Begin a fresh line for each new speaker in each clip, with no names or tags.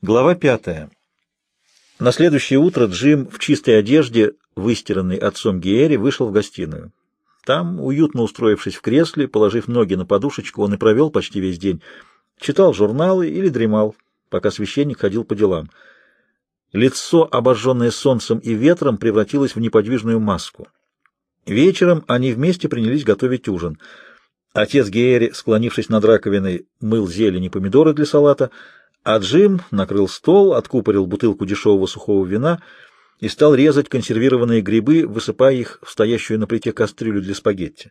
Глава пятая. На следующее утро Джим в чистой одежде, выстиранной отцом Гиэри, вышел в гостиную. Там, уютно устроившись в кресле, положив ноги на подушечку, он и провел почти весь день. Читал журналы или дремал, пока священник ходил по делам. Лицо, обожженное солнцем и ветром, превратилось в неподвижную маску. Вечером они вместе принялись готовить ужин. Отец Геери, склонившись над раковиной, мыл зелень и помидоры для салата — а Джим накрыл стол, откупорил бутылку дешевого сухого вина и стал резать консервированные грибы, высыпая их в стоящую на плите кастрюлю для спагетти.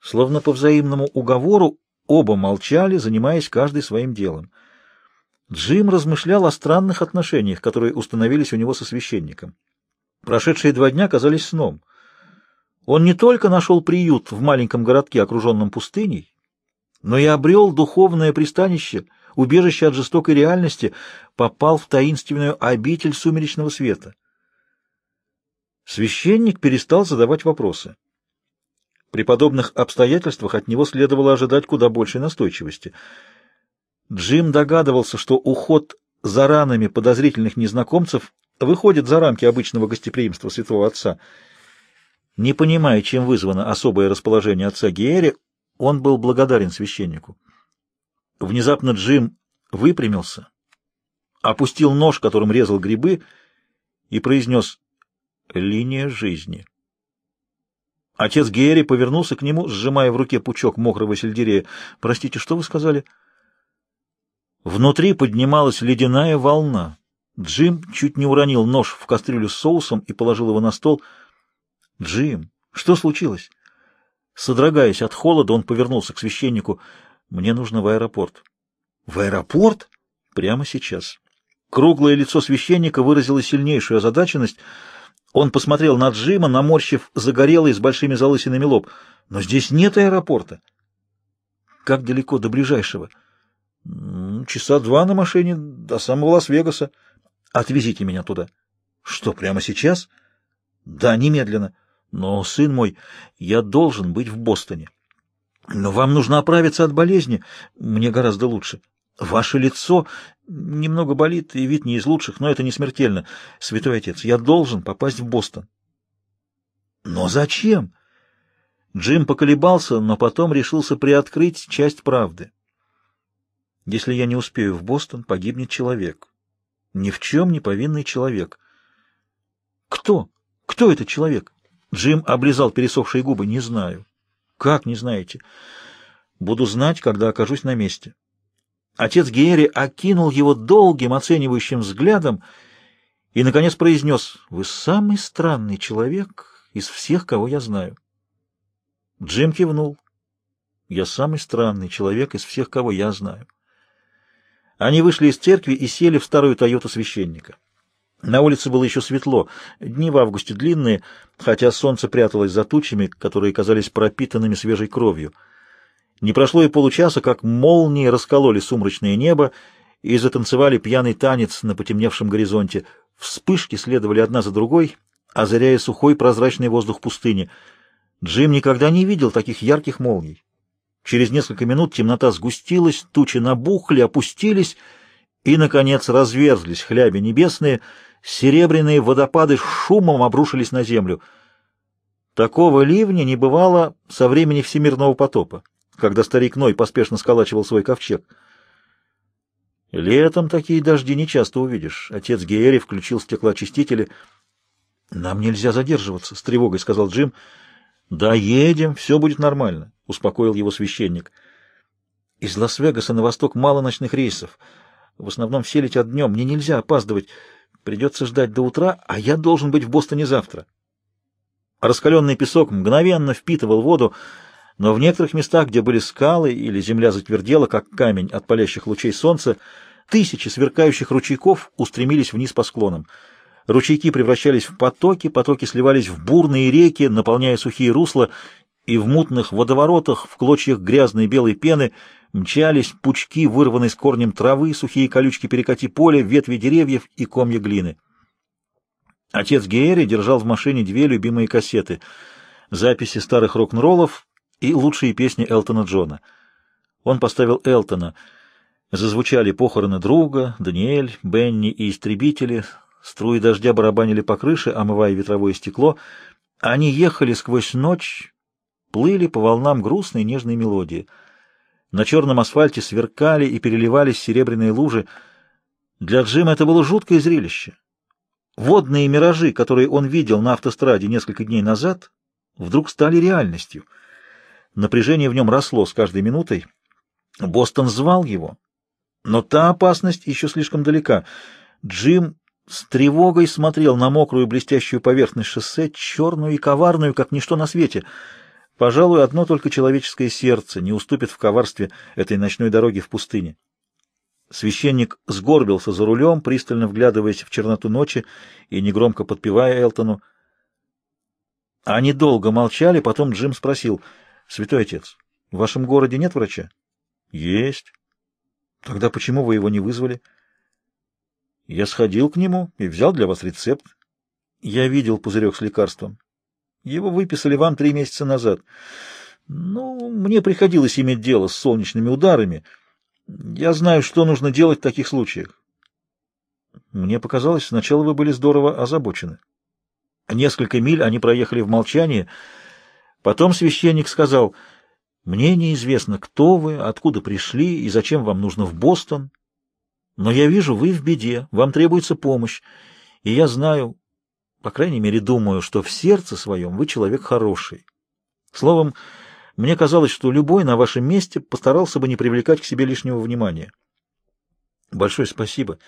Словно по взаимному уговору оба молчали, занимаясь каждый своим делом. Джим размышлял о странных отношениях, которые установились у него со священником. Прошедшие два дня казались сном. Он не только нашел приют в маленьком городке, окруженном пустыней, но и обрел духовное пристанище — убежище от жестокой реальности, попал в таинственную обитель сумеречного света. Священник перестал задавать вопросы. При подобных обстоятельствах от него следовало ожидать куда большей настойчивости. Джим догадывался, что уход за ранами подозрительных незнакомцев выходит за рамки обычного гостеприимства святого отца. Не понимая, чем вызвано особое расположение отца Гиэри, он был благодарен священнику. Внезапно Джим выпрямился, опустил нож, которым резал грибы, и произнес «Линия жизни». Отец Герри повернулся к нему, сжимая в руке пучок мокрого сельдерея. «Простите, что вы сказали?» Внутри поднималась ледяная волна. Джим чуть не уронил нож в кастрюлю с соусом и положил его на стол. «Джим, что случилось?» Содрогаясь от холода, он повернулся к священнику. Мне нужно в аэропорт. В аэропорт? Прямо сейчас. Круглое лицо священника выразило сильнейшую озадаченность. Он посмотрел на Джима, наморщив загорелый с большими залысинами лоб. Но здесь нет аэропорта. Как далеко до ближайшего? Часа два на машине до самого Лас-Вегаса. Отвезите меня туда. Что, прямо сейчас? Да, немедленно. Но, сын мой, я должен быть в Бостоне. Но вам нужно оправиться от болезни. Мне гораздо лучше. Ваше лицо немного болит, и вид не из лучших, но это не смертельно. Святой отец, я должен попасть в Бостон. Но зачем? Джим поколебался, но потом решился приоткрыть часть правды. Если я не успею в Бостон, погибнет человек. Ни в чем не повинный человек. Кто? Кто этот человек? Джим облизал пересохшие губы. Не знаю. Как не знаете? Буду знать, когда окажусь на месте. Отец Герри окинул его долгим оценивающим взглядом и, наконец, произнес, «Вы самый странный человек из всех, кого я знаю». Джим кивнул. «Я самый странный человек из всех, кого я знаю». Они вышли из церкви и сели в старую Тойоту священника. На улице было еще светло, дни в августе длинные, хотя солнце пряталось за тучами, которые казались пропитанными свежей кровью. Не прошло и получаса, как молнии раскололи сумрачное небо и затанцевали пьяный танец на потемневшем горизонте. Вспышки следовали одна за другой, озаряя сухой прозрачный воздух пустыни. Джим никогда не видел таких ярких молний. Через несколько минут темнота сгустилась, тучи набухли, опустились и, наконец, разверзлись хляби небесные — серебряные водопады шумом обрушились на землю. Такого ливня не бывало со времени всемирного потопа, когда старик Ной поспешно сколачивал свой ковчег. Летом такие дожди не часто увидишь. Отец Геери включил стеклоочистители. «Нам нельзя задерживаться», — с тревогой сказал Джим. «Да едем, все будет нормально», — успокоил его священник. «Из Лас-Вегаса на восток мало ночных рейсов. В основном все летят днем. Мне нельзя опаздывать. Придется ждать до утра, а я должен быть в Бостоне завтра. Раскаленный песок мгновенно впитывал воду, но в некоторых местах, где были скалы или земля затвердела, как камень от палящих лучей солнца, тысячи сверкающих ручейков устремились вниз по склонам. Ручейки превращались в потоки, потоки сливались в бурные реки, наполняя сухие русла, и в мутных водоворотах, в клочьях грязной белой пены — мчались пучки, вырванные с корнем травы, сухие колючки перекати поля, ветви деревьев и комья глины. Отец Геэри держал в машине две любимые кассеты — записи старых рок-н-роллов и лучшие песни Элтона Джона. Он поставил Элтона. Зазвучали похороны друга, Даниэль, Бенни и истребители, струи дождя барабанили по крыше, омывая ветровое стекло. Они ехали сквозь ночь, плыли по волнам грустной нежной мелодии. На черном асфальте сверкали и переливались серебряные лужи. Для Джима это было жуткое зрелище. Водные миражи, которые он видел на автостраде несколько дней назад, вдруг стали реальностью. Напряжение в нем росло с каждой минутой. Бостон звал его, но та опасность еще слишком далека. Джим с тревогой смотрел на мокрую блестящую поверхность шоссе, черную и коварную, как ничто на свете. Пожалуй, одно только человеческое сердце не уступит в коварстве этой ночной дороги в пустыне. Священник сгорбился за рулем, пристально вглядываясь в черноту ночи и негромко подпевая Элтону. Они долго молчали, потом Джим спросил, «Святой отец, в вашем городе нет врача?» «Есть». «Тогда почему вы его не вызвали?» «Я сходил к нему и взял для вас рецепт. Я видел пузырек с лекарством. Его выписали вам три месяца назад. Ну, мне приходилось иметь дело с солнечными ударами». Я знаю, что нужно делать в таких случаях. Мне показалось, сначала вы были здорово озабочены. Несколько миль они проехали в молчании. Потом священник сказал, «Мне неизвестно, кто вы, откуда пришли и зачем вам нужно в Бостон. Но я вижу, вы в беде, вам требуется помощь. И я знаю, по крайней мере, думаю, что в сердце своем вы человек хороший. Словом, мне казалось, что любой на вашем месте постарался бы не привлекать к себе лишнего внимания. Большое спасибо.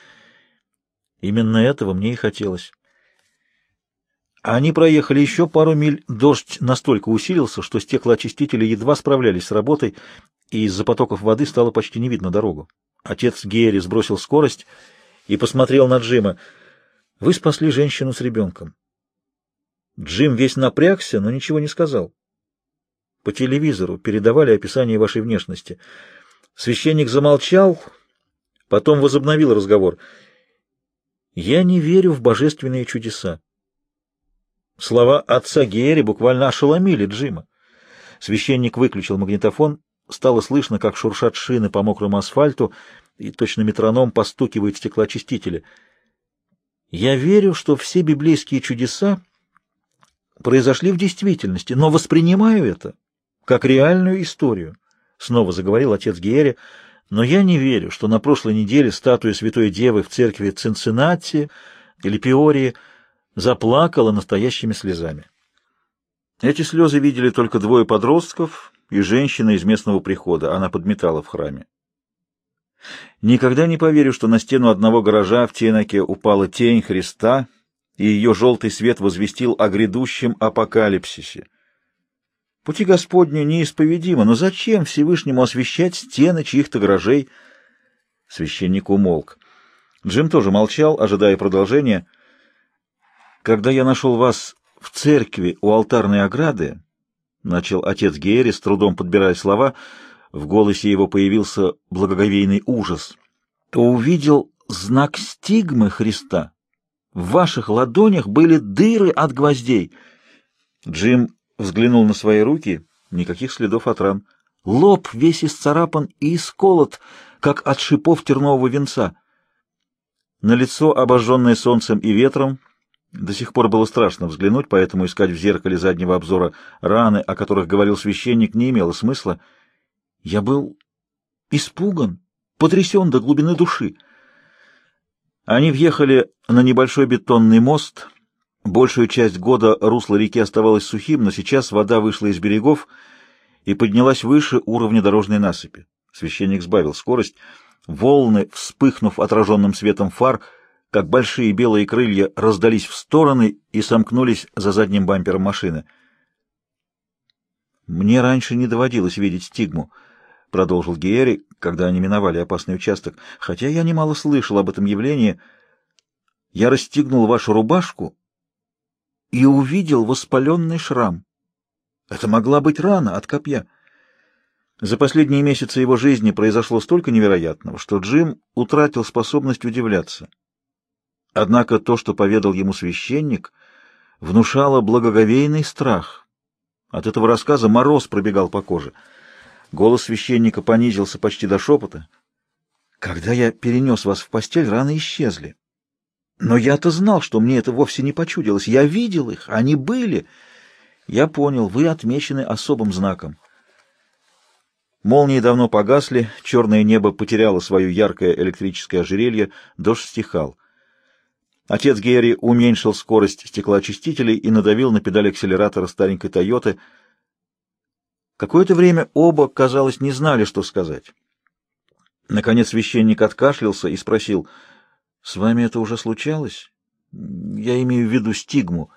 Именно этого мне и хотелось. Они проехали еще пару миль. Дождь настолько усилился, что стеклоочистители едва справлялись с работой, и из-за потоков воды стало почти не видно дорогу. Отец Герри сбросил скорость и посмотрел на Джима. «Вы спасли женщину с ребенком». Джим весь напрягся, но ничего не сказал. По телевизору передавали описание вашей внешности. Священник замолчал, потом возобновил разговор. «Я не верю в божественные чудеса». Слова отца Герри буквально ошеломили Джима. Священник выключил магнитофон, стало слышно, как шуршат шины по мокрому асфальту, и точно метроном постукивают стеклоочистители. «Я верю, что все библейские чудеса произошли в действительности, но воспринимаю это как реальную историю, — снова заговорил отец Гиери, — но я не верю, что на прошлой неделе статуя Святой Девы в церкви Цинциннати или Пиории заплакала настоящими слезами. Эти слезы видели только двое подростков и женщина из местного прихода, она подметала в храме. Никогда не поверю, что на стену одного гаража в Тенаке упала тень Христа, и ее желтый свет возвестил о грядущем апокалипсисе. Пути Господни неисповедимы, но зачем Всевышнему освещать стены чьих-то гаражей? Священник умолк. Джим тоже молчал, ожидая продолжения. «Когда я нашел вас в церкви у алтарной ограды, — начал отец Герри, с трудом подбирая слова, в голосе его появился благоговейный ужас, — то увидел знак стигмы Христа. В ваших ладонях были дыры от гвоздей. Джим Взглянул на свои руки, никаких следов от ран. Лоб весь исцарапан и исколот, как от шипов тернового венца. На лицо, обожженное солнцем и ветром, до сих пор было страшно взглянуть, поэтому искать в зеркале заднего обзора раны, о которых говорил священник, не имело смысла. Я был испуган, потрясен до глубины души. Они въехали на небольшой бетонный мост — Большую часть года русло реки оставалось сухим, но сейчас вода вышла из берегов и поднялась выше уровня дорожной насыпи. Священник сбавил скорость. Волны, вспыхнув отраженным светом фар, как большие белые крылья, раздались в стороны и сомкнулись за задним бампером машины. «Мне раньше не доводилось видеть стигму», — продолжил Гиери, когда они миновали опасный участок, «хотя я немало слышал об этом явлении. Я расстегнул вашу рубашку» и увидел воспаленный шрам. Это могла быть рана от копья. За последние месяцы его жизни произошло столько невероятного, что Джим утратил способность удивляться. Однако то, что поведал ему священник, внушало благоговейный страх. От этого рассказа мороз пробегал по коже. Голос священника понизился почти до шепота. Когда я перенес вас в постель, раны исчезли. Но я-то знал, что мне это вовсе не почудилось. Я видел их, они были. Я понял, вы отмечены особым знаком. Молнии давно погасли, черное небо потеряло свое яркое электрическое ожерелье, дождь стихал. Отец Герри уменьшил скорость стеклоочистителей и надавил на педаль акселератора старенькой «Тойоты». Какое-то время оба, казалось, не знали, что сказать. Наконец священник откашлялся и спросил, «С вами это уже случалось? Я имею в виду стигму».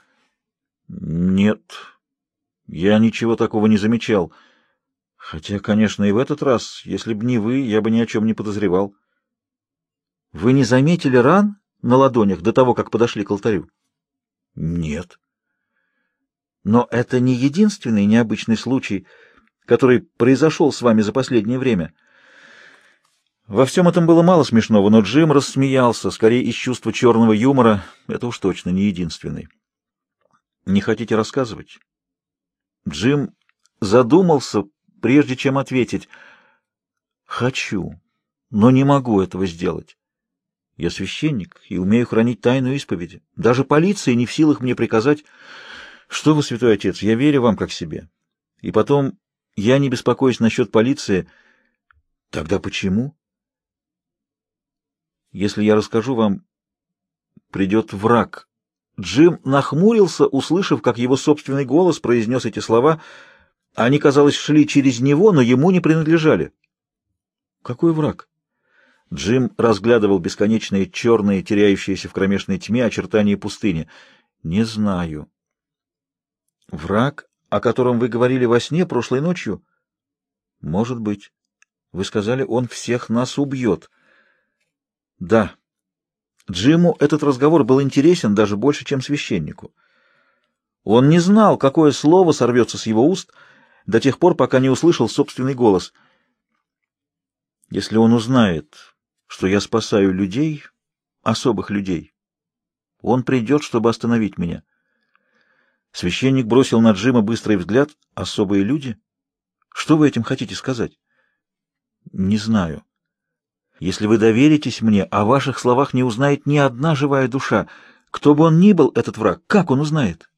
«Нет, я ничего такого не замечал». Хотя, конечно, и в этот раз, если бы не вы, я бы ни о чем не подозревал. Вы не заметили ран на ладонях до того, как подошли к алтарю? Нет. Но это не единственный необычный случай, который произошел с вами за последнее время. Во всем этом было мало смешного, но Джим рассмеялся, скорее из чувства черного юмора. Это уж точно не единственный. Не хотите рассказывать? Джим задумался, прежде чем ответить «Хочу, но не могу этого сделать. Я священник и умею хранить тайну исповеди. Даже полиция не в силах мне приказать, что вы, святой отец, я верю вам как себе. И потом, я не беспокоюсь насчет полиции. Тогда почему? Если я расскажу вам, придет враг». Джим нахмурился, услышав, как его собственный голос произнес эти слова — они, казалось, шли через него, но ему не принадлежали. Какой враг? Джим разглядывал бесконечные черные, теряющиеся в кромешной тьме очертания пустыни. Не знаю. Враг, о котором вы говорили во сне прошлой ночью? Может быть. Вы сказали, он всех нас убьет. Да. Джиму этот разговор был интересен даже больше, чем священнику. Он не знал, какое слово сорвется с его уст — до тех пор, пока не услышал собственный голос. Если он узнает, что я спасаю людей, особых людей, он придет, чтобы остановить меня. Священник бросил на Джима быстрый взгляд. Особые люди? Что вы этим хотите сказать? Не знаю. Если вы доверитесь мне, о ваших словах не узнает ни одна живая душа. Кто бы он ни был, этот враг, как он узнает?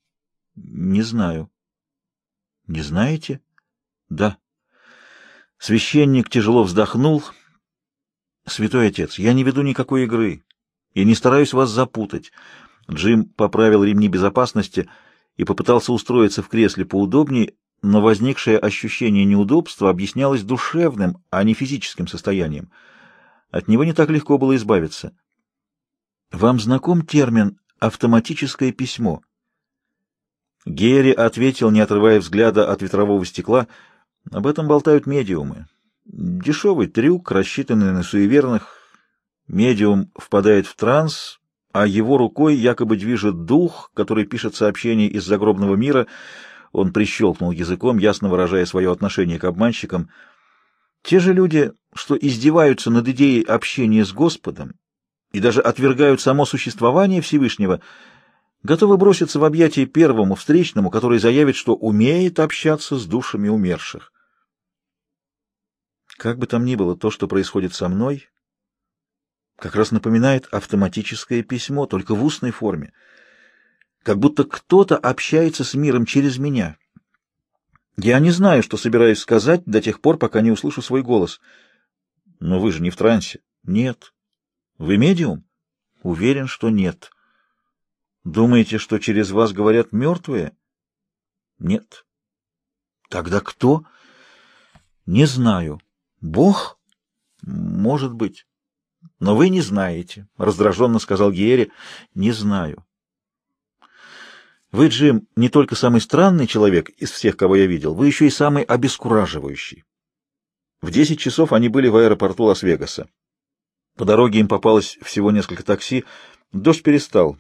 Не знаю. Не знаете? Да. Священник тяжело вздохнул. Святой отец, я не веду никакой игры и не стараюсь вас запутать. Джим поправил ремни безопасности и попытался устроиться в кресле поудобнее, но возникшее ощущение неудобства объяснялось душевным, а не физическим состоянием. От него не так легко было избавиться. Вам знаком термин «автоматическое письмо»? Герри ответил, не отрывая взгляда от ветрового стекла. Об этом болтают медиумы. Дешевый трюк, рассчитанный на суеверных. Медиум впадает в транс, а его рукой якобы движет дух, который пишет сообщение из загробного мира. Он прищелкнул языком, ясно выражая свое отношение к обманщикам. Те же люди, что издеваются над идеей общения с Господом и даже отвергают само существование Всевышнего — готовы броситься в объятия первому встречному, который заявит, что умеет общаться с душами умерших. Как бы там ни было, то, что происходит со мной, как раз напоминает автоматическое письмо, только в устной форме. Как будто кто-то общается с миром через меня. Я не знаю, что собираюсь сказать до тех пор, пока не услышу свой голос. Но вы же не в трансе. Нет. Вы медиум? Уверен, что нет. Думаете, что через вас говорят мертвые? Нет. Тогда кто? Не знаю. Бог? Может быть. Но вы не знаете, — раздраженно сказал Гиери. Не знаю. Вы, Джим, не только самый странный человек из всех, кого я видел, вы еще и самый обескураживающий. В десять часов они были в аэропорту Лас-Вегаса. По дороге им попалось всего несколько такси. Дождь перестал.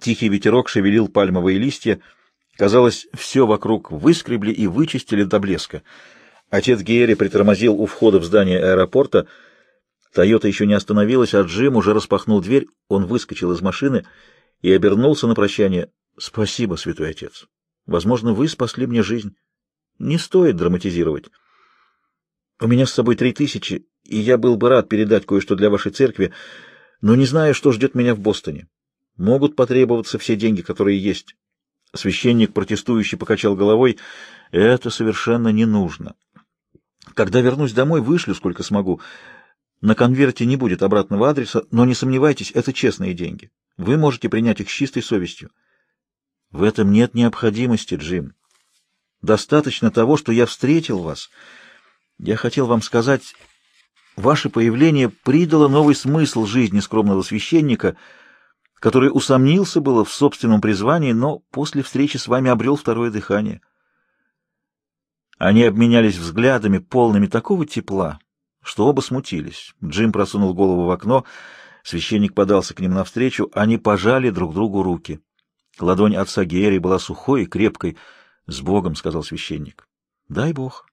Тихий ветерок шевелил пальмовые листья. Казалось, все вокруг выскребли и вычистили до блеска. Отец Герри притормозил у входа в здание аэропорта. Тойота еще не остановилась, а Джим уже распахнул дверь. Он выскочил из машины и обернулся на прощание. «Спасибо, святой отец. Возможно, вы спасли мне жизнь. Не стоит драматизировать». У меня с собой три тысячи, и я был бы рад передать кое-что для вашей церкви, но не знаю, что ждет меня в Бостоне. Могут потребоваться все деньги, которые есть. Священник, протестующий, покачал головой. Это совершенно не нужно. Когда вернусь домой, вышлю, сколько смогу. На конверте не будет обратного адреса, но не сомневайтесь, это честные деньги. Вы можете принять их с чистой совестью. В этом нет необходимости, Джим. Достаточно того, что я встретил вас. Я хотел вам сказать, ваше появление придало новый смысл жизни скромного священника, который усомнился было в собственном призвании, но после встречи с вами обрел второе дыхание. Они обменялись взглядами, полными такого тепла, что оба смутились. Джим просунул голову в окно, священник подался к ним навстречу, они пожали друг другу руки. Ладонь отца Герри была сухой и крепкой. — С Богом, — сказал священник. — Дай Бог.